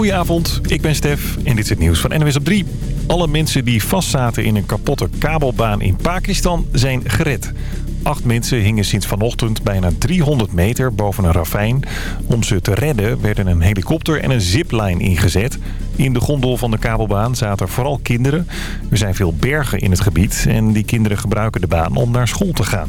Goedenavond, ik ben Stef en dit is het nieuws van NWS op 3. Alle mensen die vastzaten in een kapotte kabelbaan in Pakistan zijn gered. Acht mensen hingen sinds vanochtend bijna 300 meter boven een ravijn. Om ze te redden werden een helikopter en een zipline ingezet. In de gondel van de kabelbaan zaten vooral kinderen. Er zijn veel bergen in het gebied en die kinderen gebruiken de baan om naar school te gaan.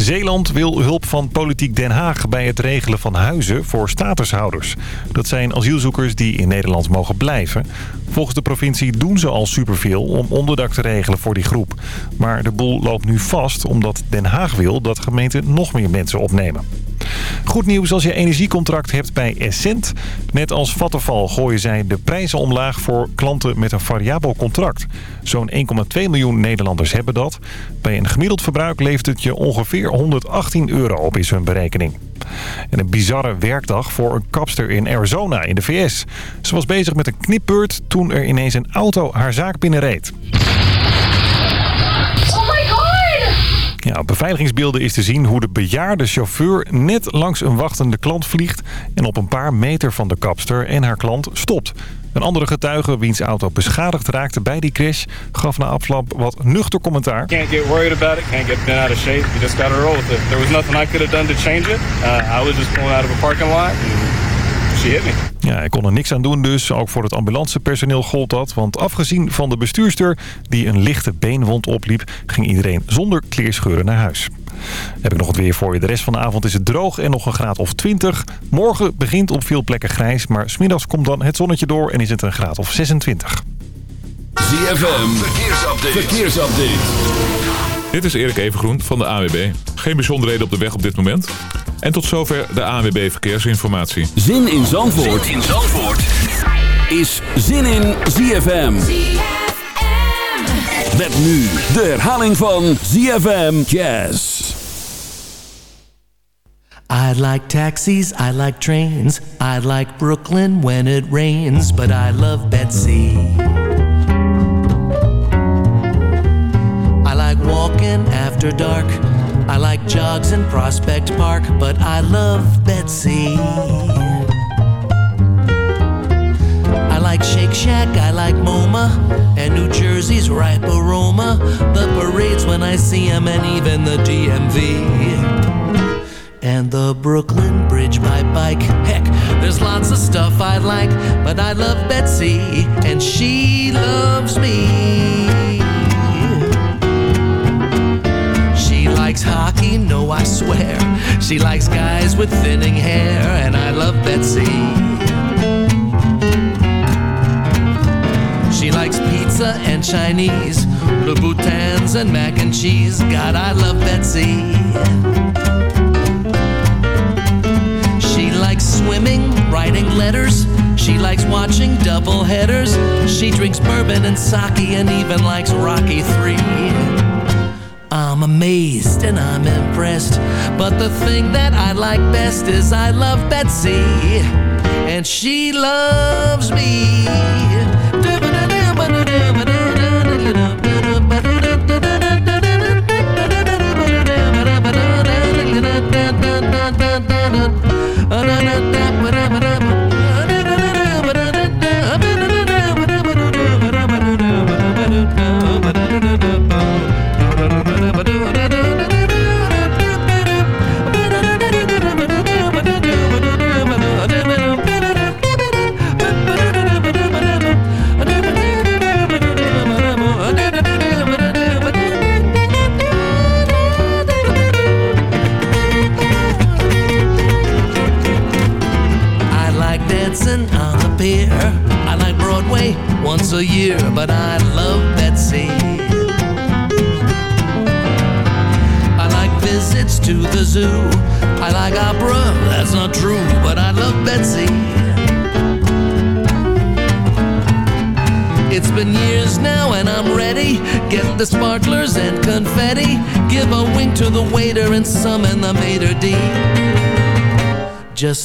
Zeeland wil hulp van Politiek Den Haag bij het regelen van huizen voor statushouders. Dat zijn asielzoekers die in Nederland mogen blijven. Volgens de provincie doen ze al superveel om onderdak te regelen voor die groep. Maar de boel loopt nu vast omdat Den Haag wil dat gemeenten nog meer mensen opnemen. Goed nieuws als je energiecontract hebt bij Essent. Net als Vattenfall gooien zij de prijzen omlaag voor klanten met een variabel contract. Zo'n 1,2 miljoen Nederlanders hebben dat. Bij een gemiddeld verbruik levert het je ongeveer 118 euro op is hun berekening. En een bizarre werkdag voor een kapster in Arizona in de VS. Ze was bezig met een knipbeurt toen er ineens een auto haar zaak binnenreed. Ja, op beveiligingsbeelden is te zien hoe de bejaarde chauffeur net langs een wachtende klant vliegt... en op een paar meter van de kapster en haar klant stopt. Een andere getuige, wiens auto beschadigd raakte bij die crash... gaf na afloop wat nuchter commentaar. Can't get worried about it, can't get bent out of shape. Was. Uh, I was just pulling out of a parking lot Ja, hij kon er niks aan doen dus. Ook voor het ambulancepersoneel gold dat. Want afgezien van de bestuurster die een lichte beenwond opliep... ging iedereen zonder kleerscheuren naar huis. Heb ik nog het weer voor je. De rest van de avond is het droog en nog een graad of 20. Morgen begint op veel plekken grijs, maar smiddags komt dan het zonnetje door en is het een graad of 26. ZFM, verkeersupdate. verkeersupdate. Dit is Erik Evengroen van de AWB. Geen bijzonderheden op de weg op dit moment. En tot zover de AWB Verkeersinformatie. Zin in Zandvoort, zin in Zandvoort. is Zin in ZFM. Met nu de herhaling van ZFM Jazz. I like taxis, I like trains, I like Brooklyn when it rains, but I love Betsy. I like walking after dark, I like jogs in Prospect Park, but I love Betsy. I like Shake Shack, I like MoMA, and New Jersey's ripe aroma, the parades when I see 'em, and even the DMV and the Brooklyn Bridge by bike. Heck, there's lots of stuff I like, but I love Betsy, and she loves me. Likes hockey, no, I swear. She likes guys with thinning hair, and I love Betsy. She likes pizza and Chinese, Louboutins and mac and cheese. God, I love Betsy. She likes swimming, writing letters. She likes watching double headers. She drinks bourbon and sake and even likes Rocky 3. I'm amazed and I'm impressed. But the thing that I like best is I love Betsy. And she loves me.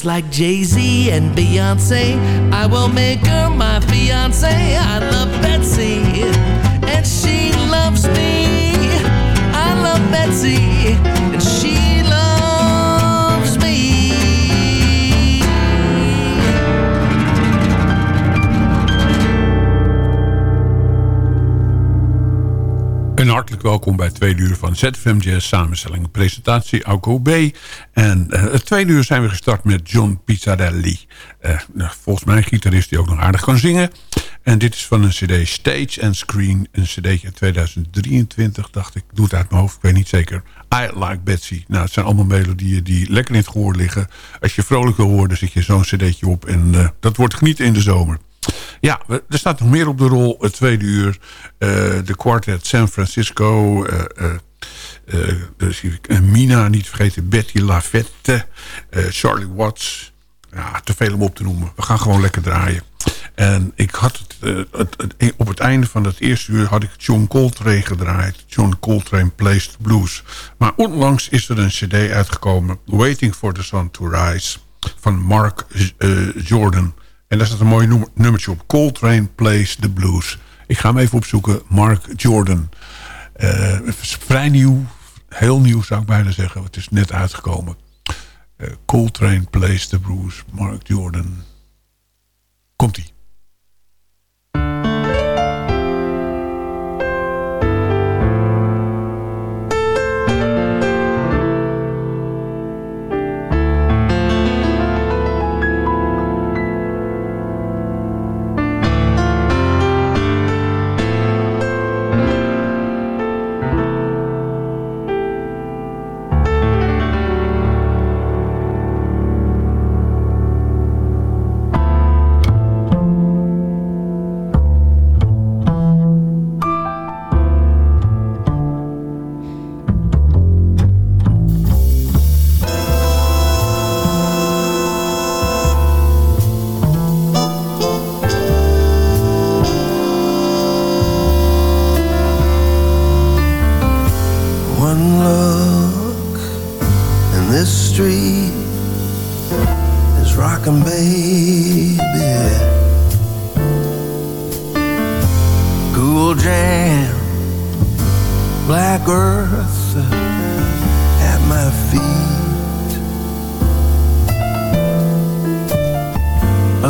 Like Jay-Z and Beyonce I will make her my fiance I love Betsy And she loves me I love Betsy And she loves me Een hartelijk welkom bij Tweede Uur van ZFM Jazz Samenstelling. Presentatie Alco B. En uh, het tweede uur zijn we gestart met John Pizzarelli. Uh, volgens mij een gitarist die ook nog aardig kan zingen. En dit is van een cd Stage and Screen. Een cd uit 2023, dacht ik. Doe het uit mijn hoofd, ik weet niet zeker. I Like Betsy. Nou, het zijn allemaal melodieën die lekker in het gehoor liggen. Als je vrolijk wil horen, zet je zo'n cd'tje op. En uh, dat wordt genieten in de zomer. Ja, er staat nog meer op de rol. Het tweede uur. De Quartet San Francisco. Uh, Mina, niet vergeten. Betty Lavette. Charlie Watts. Ja, te veel om op te noemen. We gaan gewoon lekker draaien. En ik had het, op het einde van het eerste uur had ik John Coltrane gedraaid. John Coltrane Plays the Blues. Maar onlangs is er een cd uitgekomen. Waiting for the Sun to Rise. Van Mark Jordan. En daar staat een mooi nummertje op. Coltrane Plays the Blues. Ik ga hem even opzoeken. Mark Jordan. Uh, vrij nieuw. Heel nieuw zou ik bijna zeggen. Het is net uitgekomen. Uh, Coltrane Plays the Blues. Mark Jordan. Komt-ie.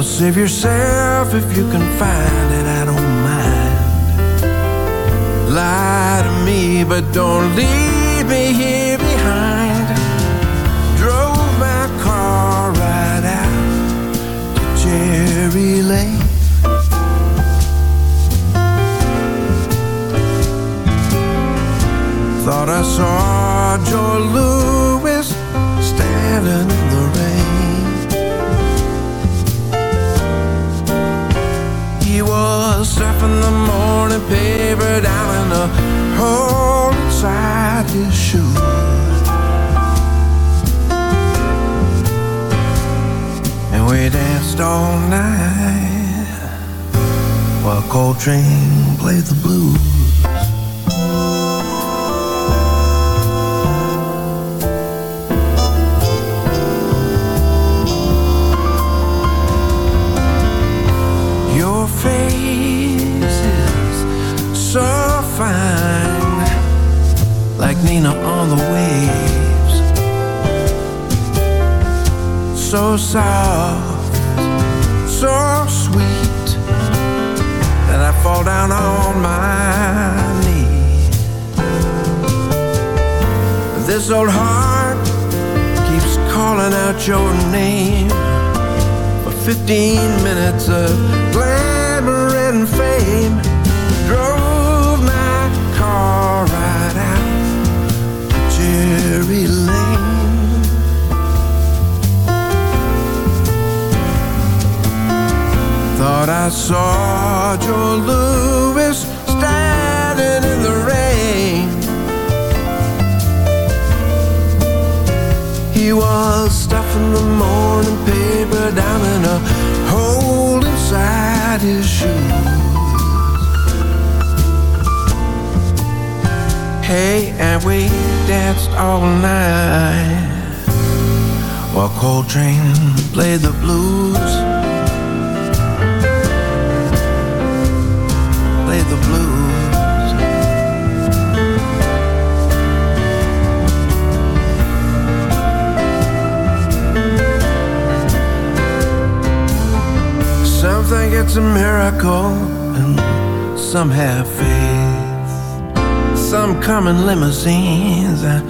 Save yourself if you can find it, I don't mind. Lie to me, but don't leave me here behind. Drove my car right out to Cherry Lane. Thought I saw Joe Louis standing was stuffing the morning paper down in the hole inside his shoes. And we danced all night while Coltrane played the blues. Nina on the waves. So soft, so sweet That I fall down on my knees. This old heart keeps calling out your name. For 15 minutes of Cherry Lane Thought I saw Joe Louis standing in the rain. He was stuffing the morning paper down in a hole inside his shoes And we danced all night. While Coltrane played the blues. Played the blues. Some think it's a miracle And some have faith Some come in limousines, uh,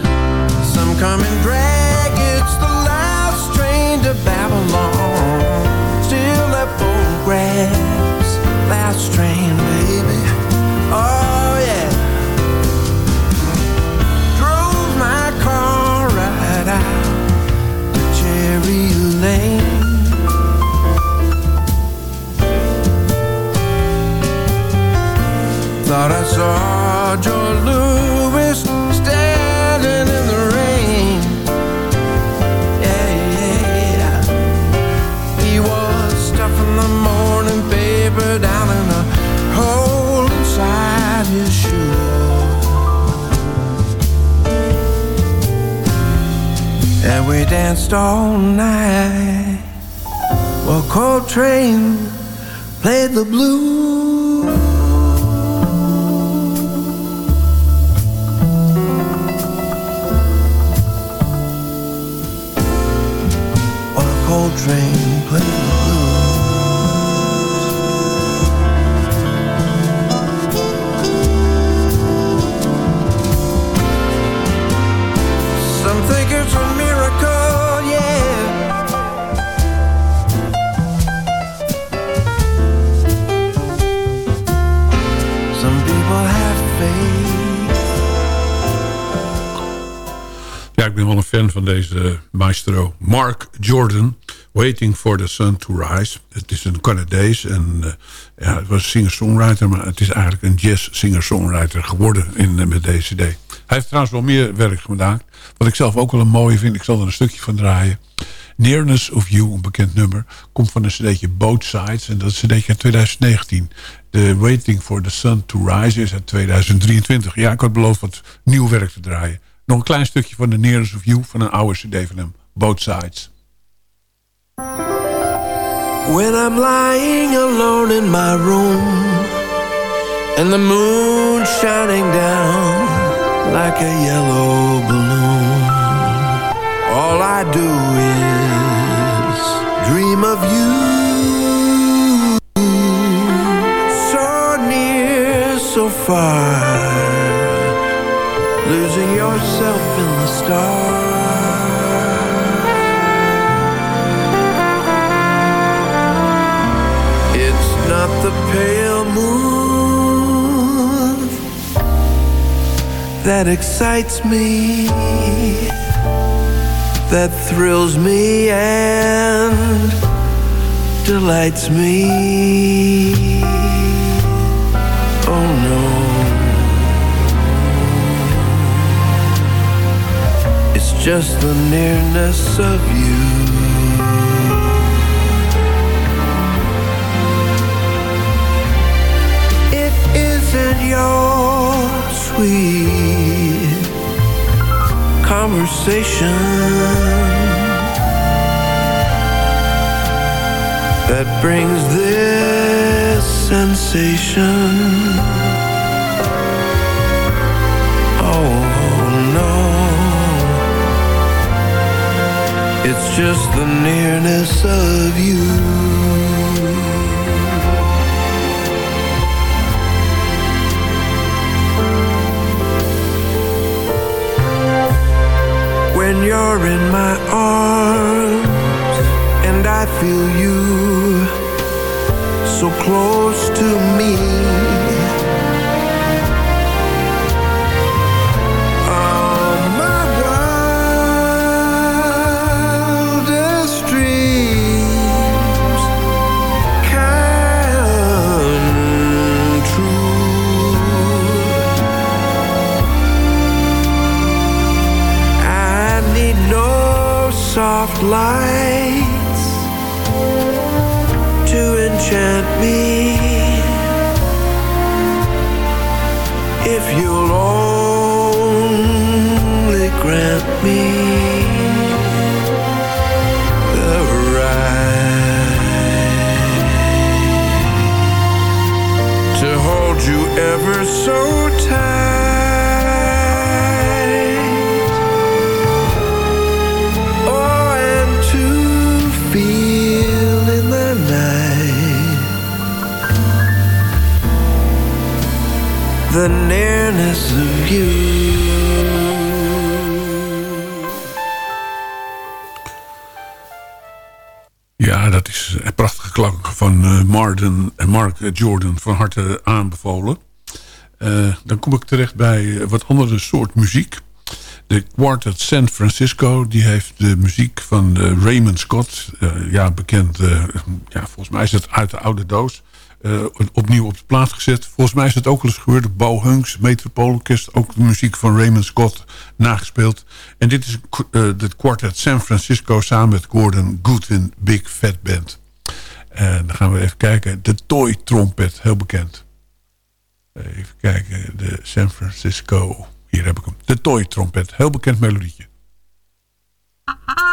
some come in drag. It's the last train to Babylon. Still left photographs. Last train, baby. Oh, yeah. Drove my car right out to Cherry Lane. Thought I saw Louis standing in the rain. Yeah. He was stuffing the morning paper down in a hole inside his shoe. And we danced all night while Coltrane played the blues. Ja, ik ben wel een fan van deze maestro. Mark Jordan, Waiting for the Sun to Rise. Het is een Canadees en eh, ja, het was singer-songwriter... maar het is eigenlijk een jazz-singer-songwriter geworden in, eh, met deze CD. Hij heeft trouwens wel meer werk gemaakt. Wat ik zelf ook wel een mooie vind, ik zal er een stukje van draaien. Nearness of You, een bekend nummer, komt van een cd'tje Both Sides. En dat is een cd'tje uit 2019. De Waiting for the Sun to Rise is uit 2023. Ja, ik had beloofd wat nieuw werk te draaien. Nog een klein stukje van de Nearness of You van een oude cd van hem. Both Sides. When I'm lying alone in my room And the moon shining down like a yellow balloon All I do is dream of you. So near, so far Losing yourself in the stars the pale moon that excites me, that thrills me and delights me. Oh no. It's just the nearness of you. Your sweet conversation that brings this sensation. Oh no, it's just the nearness of you. You're in my arms and I feel you so close to me. Soft lights to enchant me. If you'll only grant me the right to hold you ever so tight. You. Ja, dat is een prachtige klank van eh, Martin en Mark Jordan van harte aanbevolen. Eh, dan kom ik terecht bij eh, wat andere soort muziek. De Quartet San Francisco die heeft de muziek van eh, Raymond Scott. eh, ja, bekend. eh, ja, volgens mij is het uit de oude doos. Eh, opnieuw op de plaat gezet. Volgens mij is het ook al eens gebeurd. op Bo Hunks, Metropoolorkest. Ook de muziek van Raymond Scott nagespeeld. En dit is eh, de Quartet San Francisco samen met Gordon Goodwin Big Fat Band. En dan gaan we even kijken. De Toy Trompet, heel bekend. Even kijken, de San Francisco. Hier heb ik hem. De Toy Trompet, heel bekend melodietje.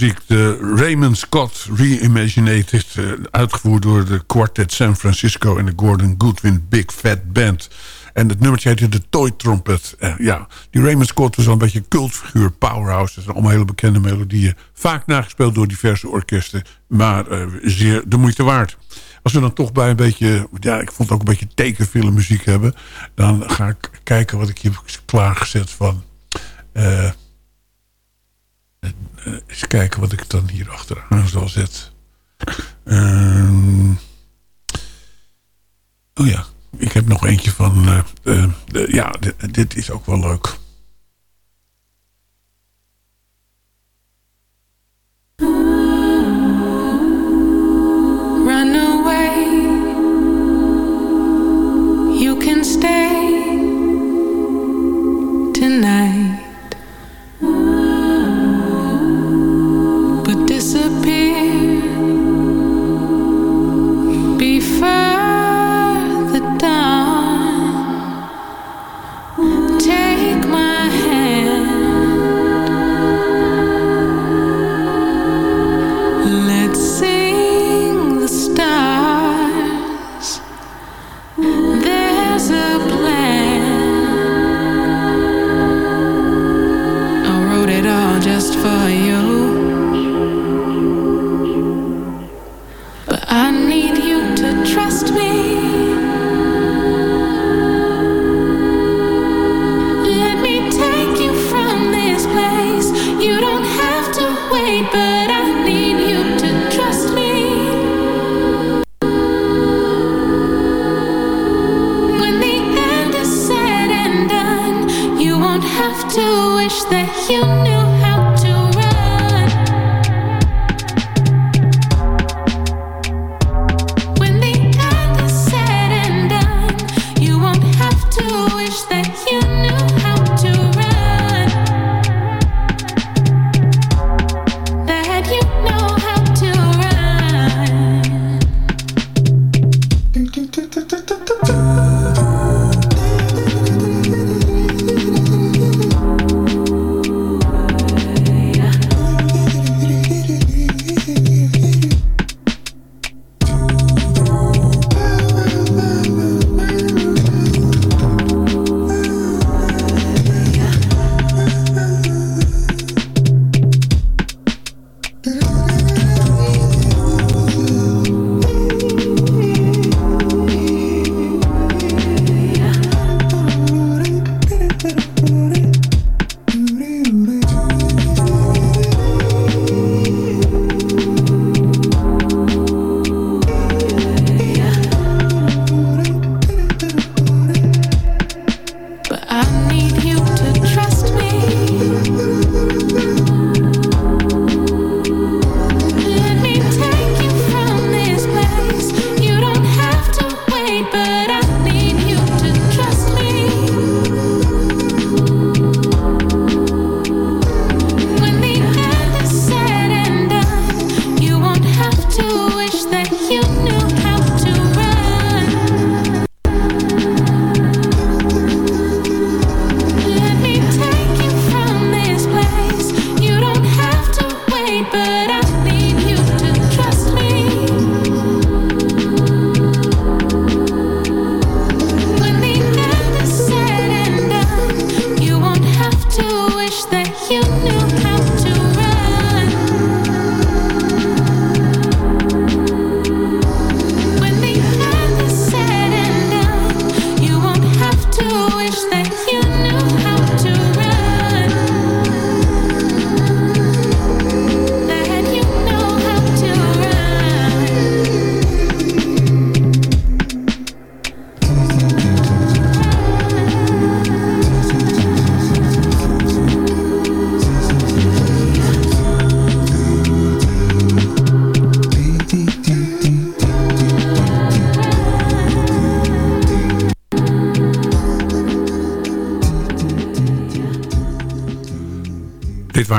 muziek. De Raymond Scott Reimaginated. eh, uitgevoerd door de Quartet San Francisco en de Gordon Goodwin Big Fat Band. En het nummertje heette de Toy Trumpet. Eh, ja, die Raymond Scott was wel een beetje een cultfiguur. Powerhouse. Dat zijn allemaal hele bekende melodieën. Vaak nagespeeld door diverse orkesten. Maar eh, zeer de moeite waard. Als we dan toch bij een beetje... Ja, ik vond het ook een beetje tekenfilmmuziek hebben. Dan ga ik kijken wat ik hier heb klaargezet van... eh, eens kijken wat ik dan hier achteraan zal zetten. Ehm, oh ja, ik heb nog eentje van... eh, eh, ja, dit is ook wel leuk.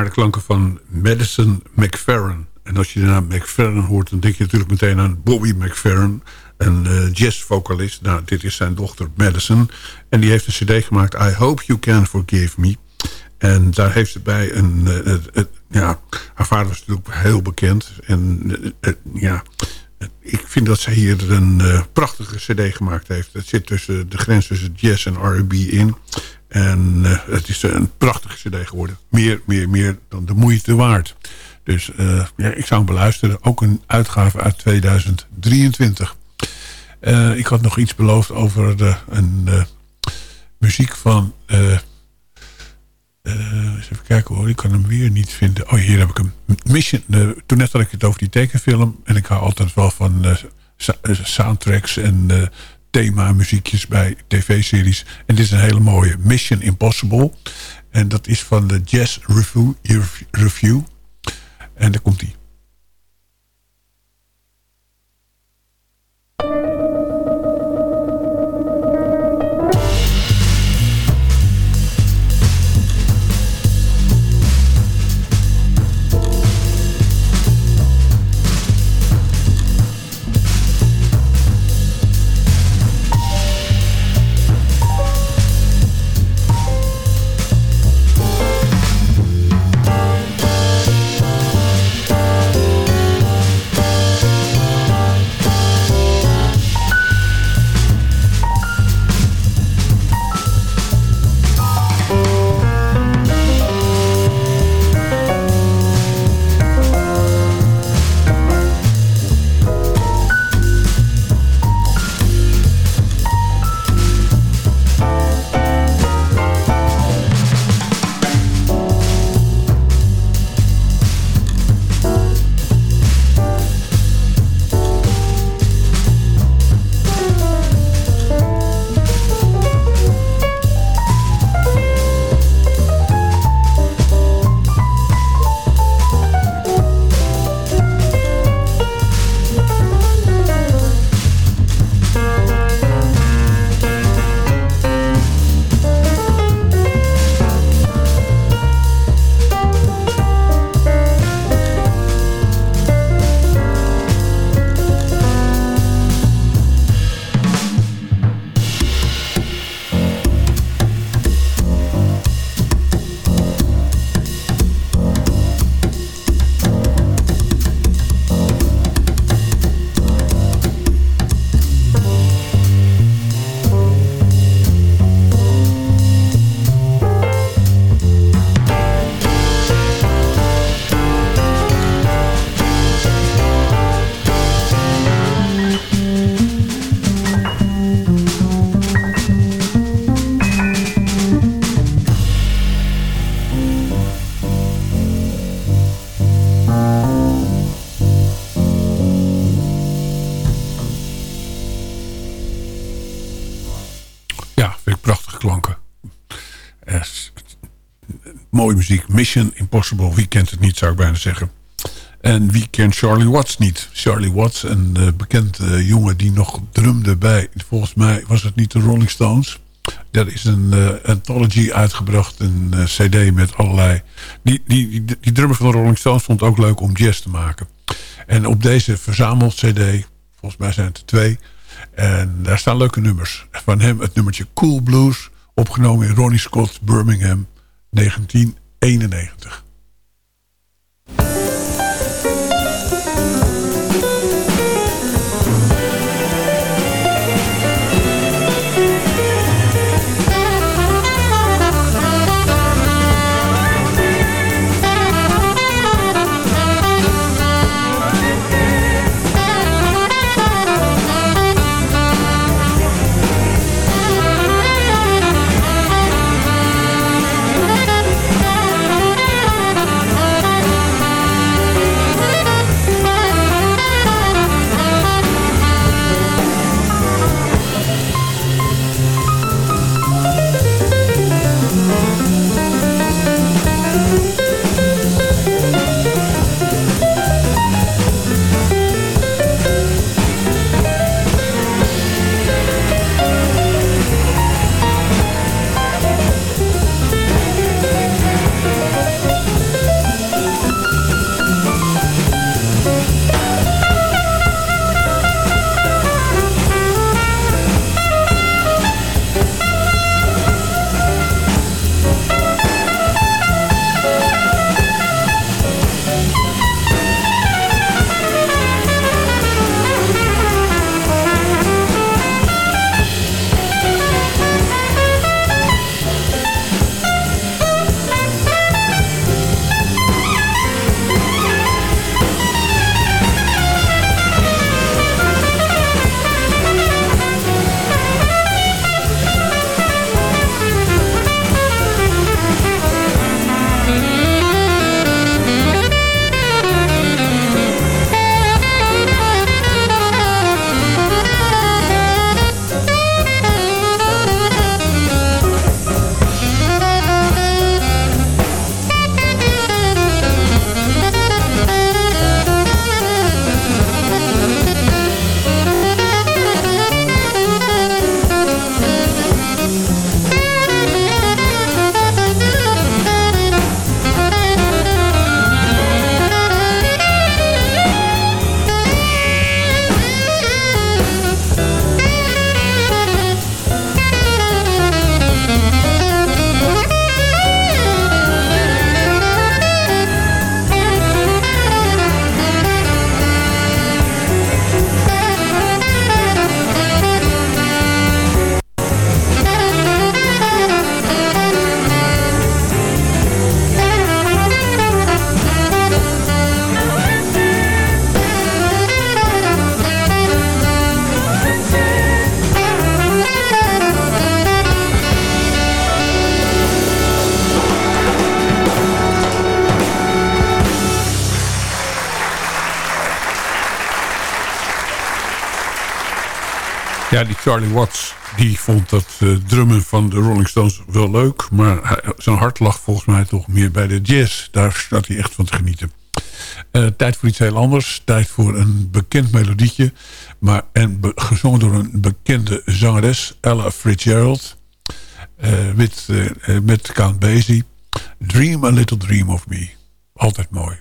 De klanken van Madison McFerrin. En als je de naam McFerrin hoort... dan denk je natuurlijk meteen aan Bobby McFerrin... een eh, jazzvocalist. Nou, dit is zijn dochter Madison. En die heeft een cd gemaakt... I Hope You Can Forgive Me. En daar heeft ze bij een... het- ja, haar vader is natuurlijk heel bekend. En eh, ja... Ik vind dat zij hier een prachtige cd gemaakt heeft. Het zit tussen de grens tussen jazz en R&B in. En eh, het is een prachtige cd geworden. Meer, meer, meer dan de moeite waard. Dus eh, ja, ik zou hem beluisteren. Ook een uitgave uit 2023. Eh, ik had nog iets beloofd over de, een muziek van... eens even kijken hoor, ik kan hem weer niet vinden. Oh, hier heb ik hem. Mission, toen net had ik het over die tekenfilm. En ik hou altijd wel van soundtracks en thema muziekjes bij tv-series. En dit is een hele mooie Mission Impossible. En dat is van de Jazz Review. Review. En daar komt die. muziek. Mission Impossible, wie kent het niet, zou ik bijna zeggen. En wie kent Charlie Watts niet? Charlie Watts, een uh, bekend eh, jongen die nog drumde bij... volgens mij was het niet de Rolling Stones. dat is een eh, anthology uitgebracht, een cd met allerlei... Die, die, die, die drummer van de Rolling Stones vond het ook leuk om jazz te maken. En op deze verzameld cd, volgens mij zijn het er twee... en daar staan leuke nummers. Van hem het nummertje Cool Blues, opgenomen in Ronnie Scott, Birmingham, 19... 91. Charlie Watts, die vond dat eh, drummen van de Rolling Stones wel leuk. Maar zijn hart lag volgens mij toch meer bij de jazz. Daar staat hij echt van te genieten. Eh, tijd voor iets heel anders. Tijd voor een bekend melodietje. Maar, en gezongen door een bekende zangeres, Ella Fitzgerald. eh, met, met Count Basie. Dream a little dream of me. Altijd mooi.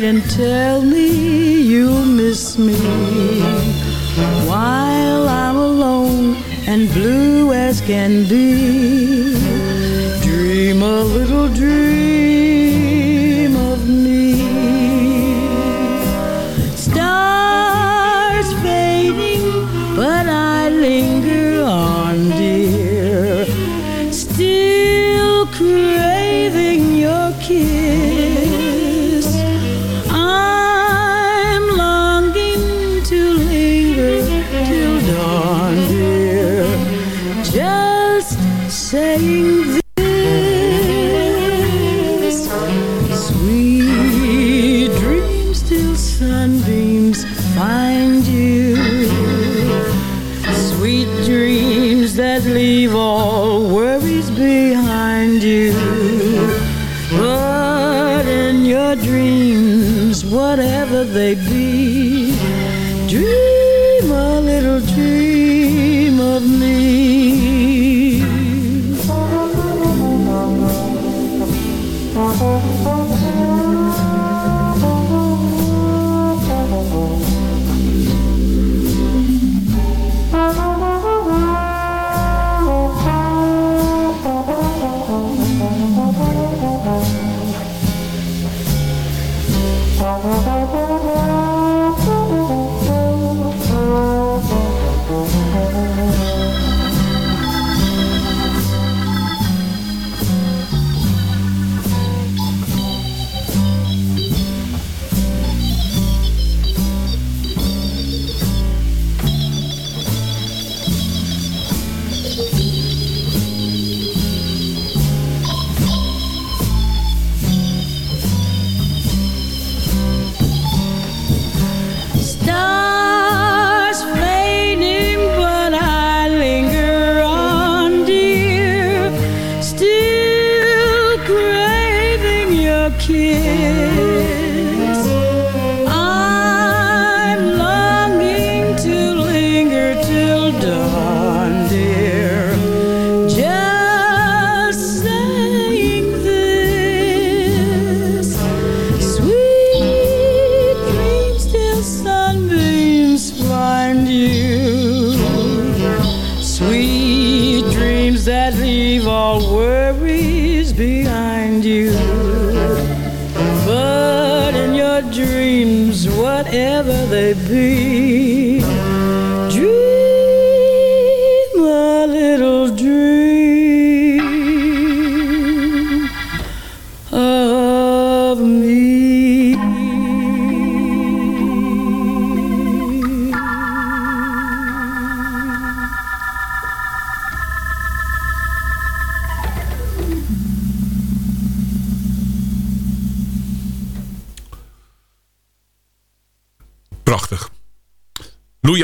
tight and tell me you'll miss me while I'm alone and blue as can be.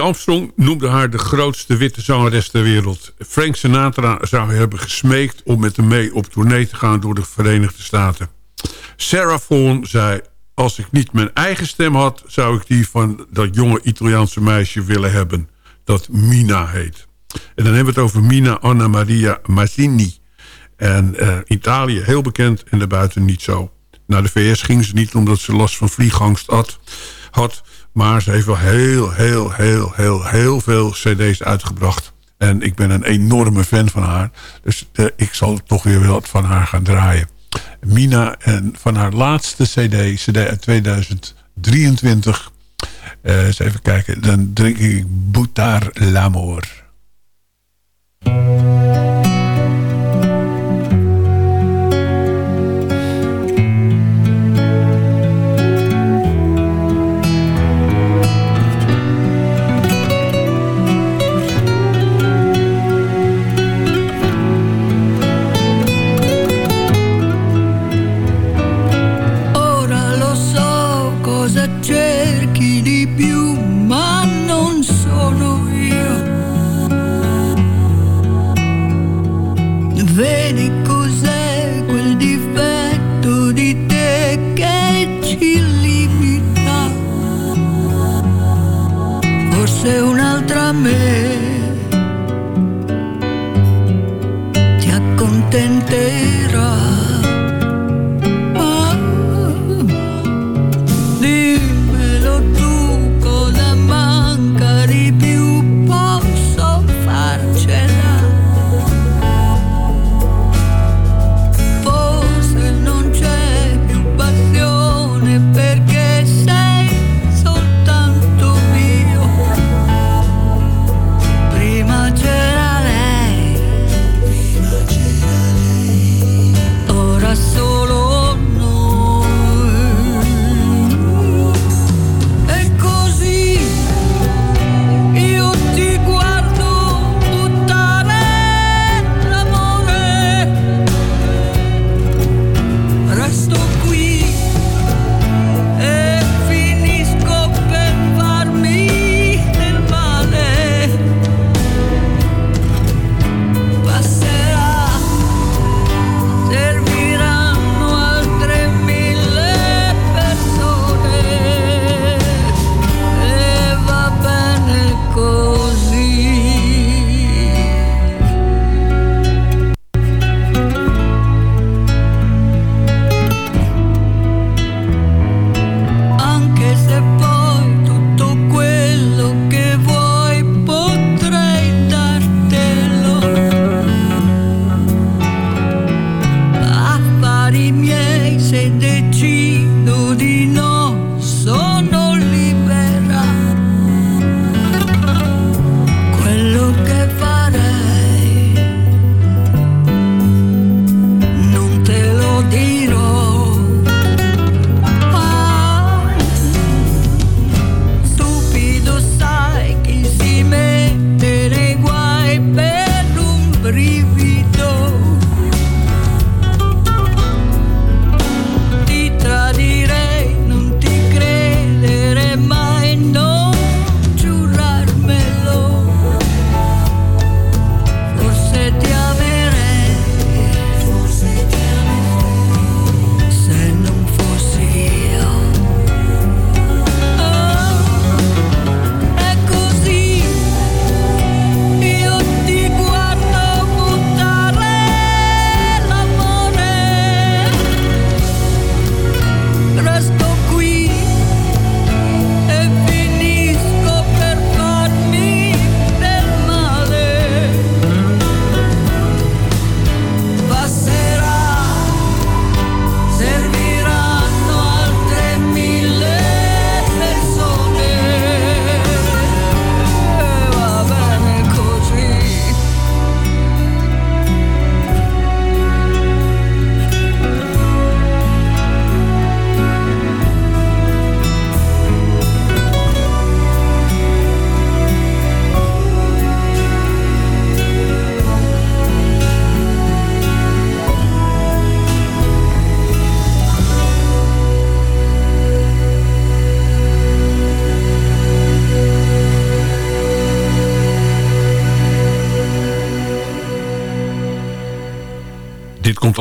Armstrong noemde haar de grootste witte zangeres ter wereld. Frank Sinatra zou hebben gesmeekt om met hem mee op tournee te gaan door de Verenigde Staten. Sarah Vaughan zei... als ik niet mijn eigen stem had... zou ik die van dat jonge Italiaanse meisje willen hebben. Dat Mina heet. En dan hebben we het over Mina Anna Maria Mazzini. En eh, Italië heel bekend en daarbuiten niet zo. Naar de VS ging ze niet omdat ze last van vliegangst had. had maar ze heeft wel heel, heel, heel, heel, heel veel cd's uitgebracht. En ik ben een enorme fan van haar. Dus eh, ik zal toch weer wat van haar gaan draaien. Mina en van haar laatste cd, cd uit 2023. Eh, eens even kijken. Dan drink ik Boutar L'Amour. Un'altra me ti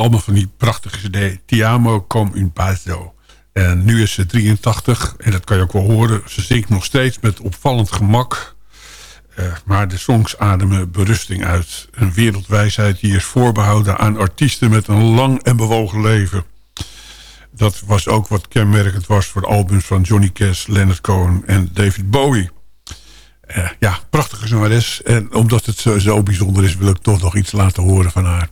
allemaal van die prachtige cd. Ti amo com un bacio. En nu is ze 83. En dat kan je ook wel horen. Ze zingt nog steeds met opvallend gemak. Eh, maar de songs ademen berusting uit. Een wereldwijsheid die is voorbehouden aan artiesten met een lang en bewogen leven. Dat was ook wat kenmerkend was voor de albums van Johnny Cash, Leonard Cohen en David Bowie. Eh, ja, prachtige zangeres. En omdat het zo, zo bijzonder is, wil ik toch nog iets laten horen van haar.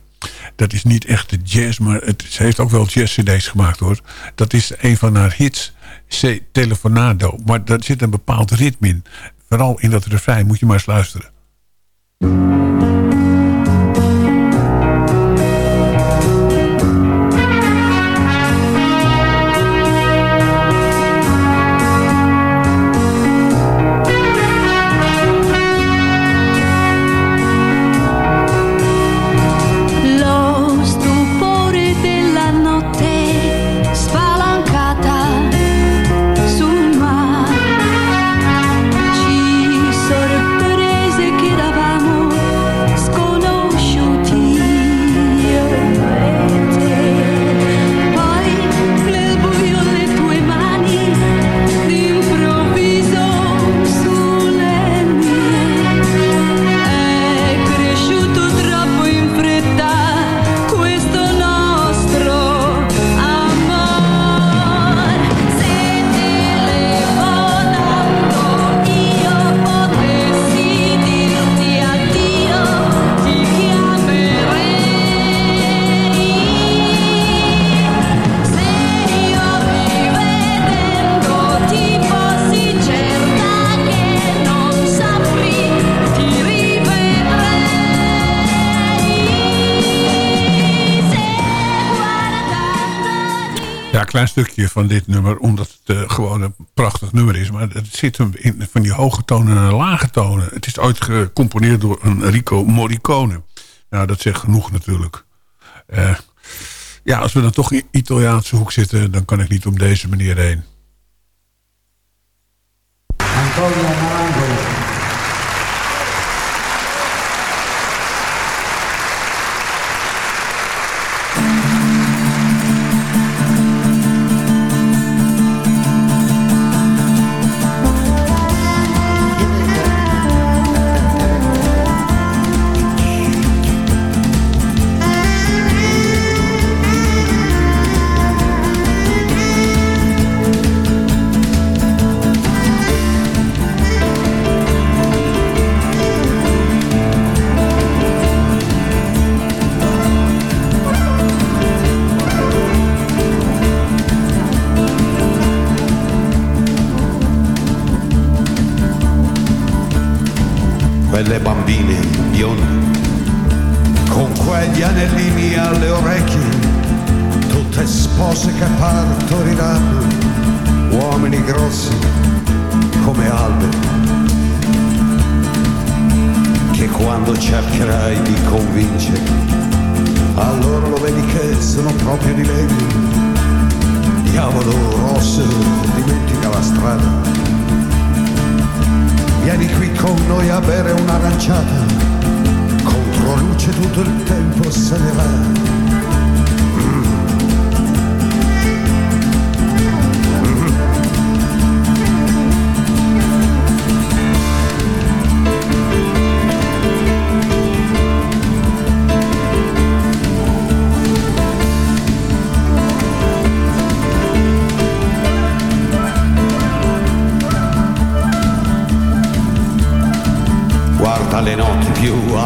Dat is niet echt de jazz, maar het, ze heeft ook wel jazz-cd's gemaakt hoor. Dat is een van haar hits, C. Telefonado. Maar daar zit een bepaald ritme in. Vooral in dat refrein, moet je maar eens luisteren. Dit nummer, omdat het eh, gewoon een prachtig nummer is. Maar het zit hem in van die hoge tonen en lage tonen. Het is ooit gecomponeerd door een Rico Morricone. Nou, dat zegt genoeg natuurlijk. Eh, ja, als we dan toch in Italiaanse hoek zitten, dan kan ik niet om deze manier heen. quelle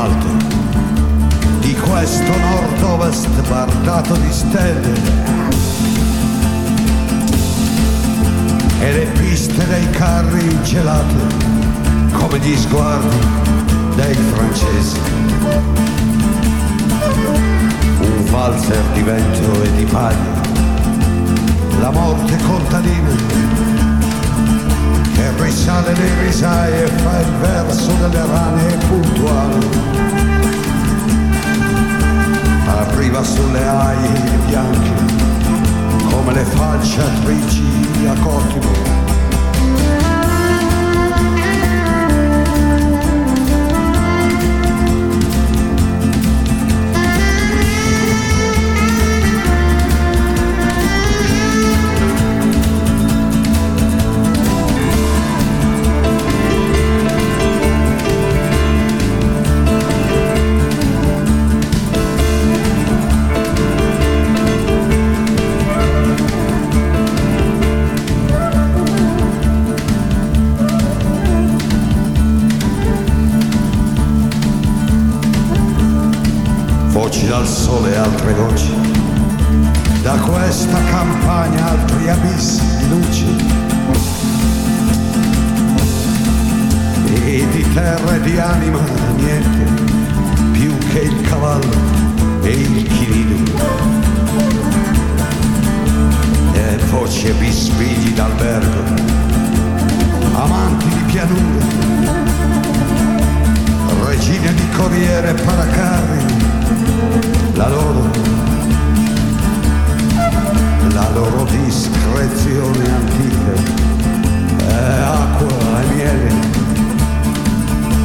alte di questo nord-ovest bardato di stelle e le piste dei carri gelate come gli sguardi dei francesi. Un valzer di vento e di paglia, la morte contadina che risale nei risai e fa il verso delle rane puntuale. Arriva sulle aie bianche come le falciatrici a Cotimo. voci bispigli d'albergo, amanti di pianure, regine di corriere e paracarri, la loro, la loro discrezione antica, è acqua e miele,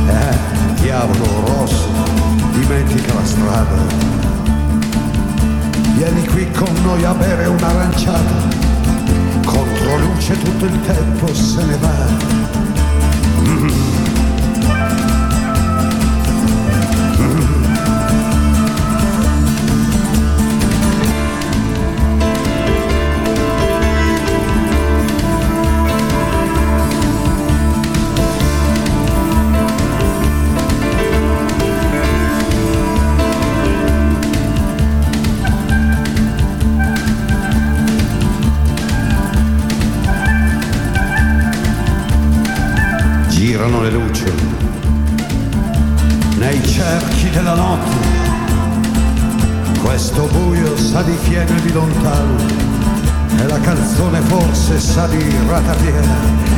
è diavolo rosso, dimentica la strada. Vieni qui con noi a bere un'aranciata, luce tutto il tempo se ne va. girano sa di fiene di lontano e la canzone forse sa di ratapiena.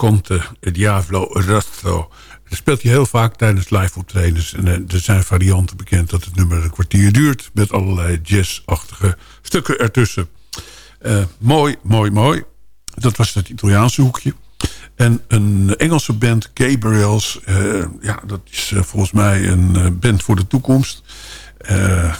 Conte, het Diavolo Rastro. Dat speelt hij heel vaak tijdens live optredens. En eh, er zijn varianten bekend dat het nummer een kwartier duurt... met allerlei jazzachtige stukken ertussen. Eh, mooi, mooi, mooi. Dat was het Italiaanse hoekje. En een Engelse band, Gabriels. eh, ja, dat is eh, volgens mij een eh, band voor de toekomst. Eh,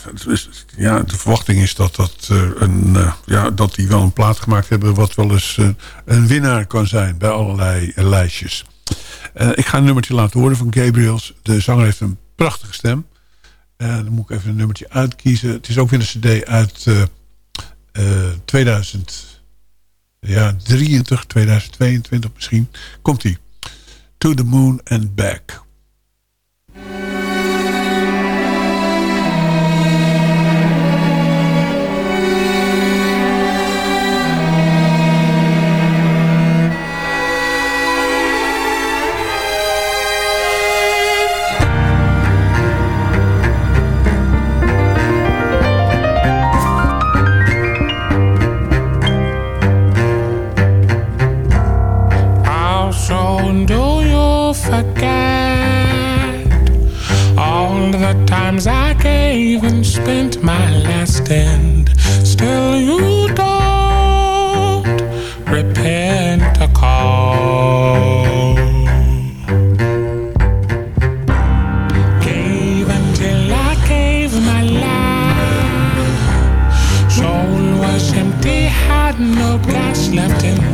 ja, de verwachting is dat, dat, eh, een, eh, ja, dat die wel een plaat gemaakt hebben... wat wel eens een winnaar kan zijn bij allerlei lijstjes. Ik ga een nummertje laten horen van Gabriels. De zanger heeft een prachtige stem. Dan moet ik even een nummertje uitkiezen. Het is ook weer een cd uit eh, eh, 2000, ja, 23, 2022 misschien. Komt-ie. To the Moon and Back. Forget all the times I gave and spent my last end? Still, you don't repent a call. Gave until I gave my life. Soul was empty, had no gas left in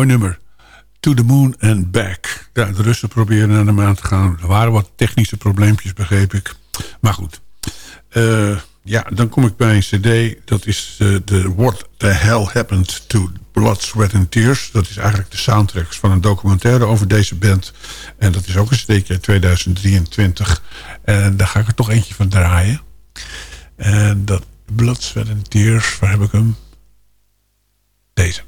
mooi nummer. To the Moon and Back. De Russen proberen naar de maan te gaan. Er waren wat technische probleempjes, begreep ik. Maar goed. Eh, ja, dan kom ik bij een cd. Dat is eh, de What the Hell Happened to Blood, Sweat and Tears. Dat is eigenlijk de soundtracks van een documentaire over deze band. En dat is ook een cd uit 2023. En daar ga ik er toch eentje van draaien. En dat Blood, Sweat and Tears, waar heb ik hem? Deze.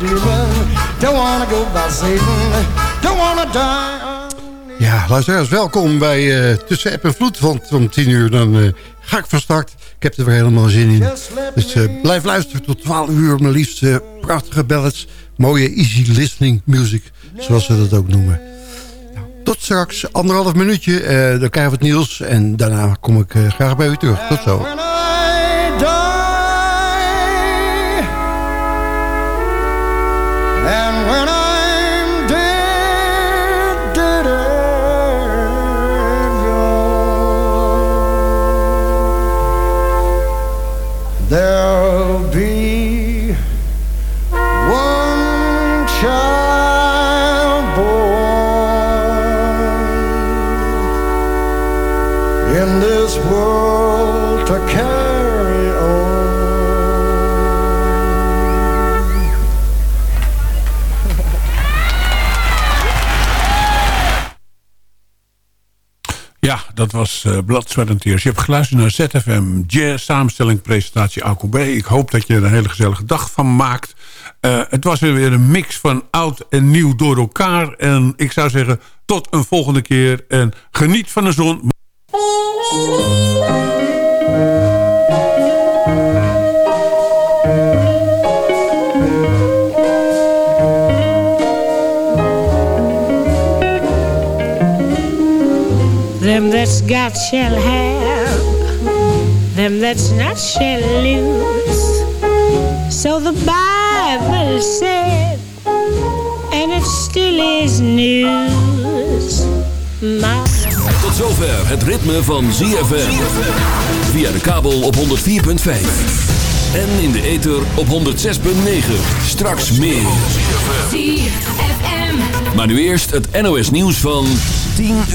Wanna go by the demon. Don't wanna go by Satan. Don't wanna die. Ja, luisteraars, welkom bij eh, Tussen App en Vloed. Want om 10 uur dan eh, ga ik van start. Ik heb er weer helemaal zin in. Dus eh, blijf luisteren tot 12 uur. Mijn liefste prachtige ballads. Mooie easy listening music. Zoals ze dat ook noemen. Nou, tot straks, anderhalf minuutje. dan krijgen we het nieuws. En daarna kom ik graag bij u terug. Tot zo. Dat was uh, Blood, Sweat Tears. Je hebt geluisterd naar ZFM Jazz samenstelling presentatie Alco B. Ik hoop dat je er een hele gezellige dag van maakt. Uh, het was weer een mix van oud en nieuw door elkaar. En ik zou zeggen, tot een volgende keer. En geniet van de zon. Them that's got shall have, them that's not shall lose. So the Bible said, and it still is news. My Tot zover het ritme van ZFM. Via de kabel op 104.5. En in de ether op 106.9. Straks meer. Maar nu eerst het NOS nieuws van 10 uur.